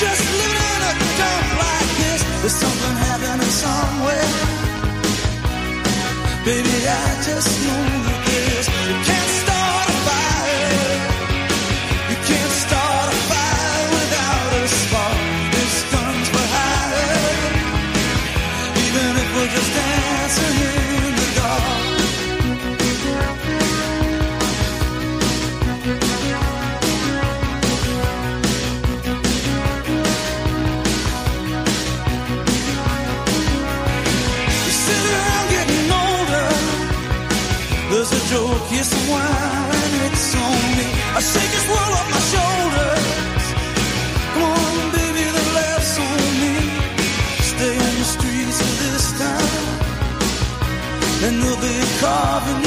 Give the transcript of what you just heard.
just living in a dump like this. There's something happening somewhere. Baby, I just There's a joke somewhere, and it's on me. I shake this world off my shoulders. Come on, baby, the laughs on me. Stay on the streets of this town, and they'll be carving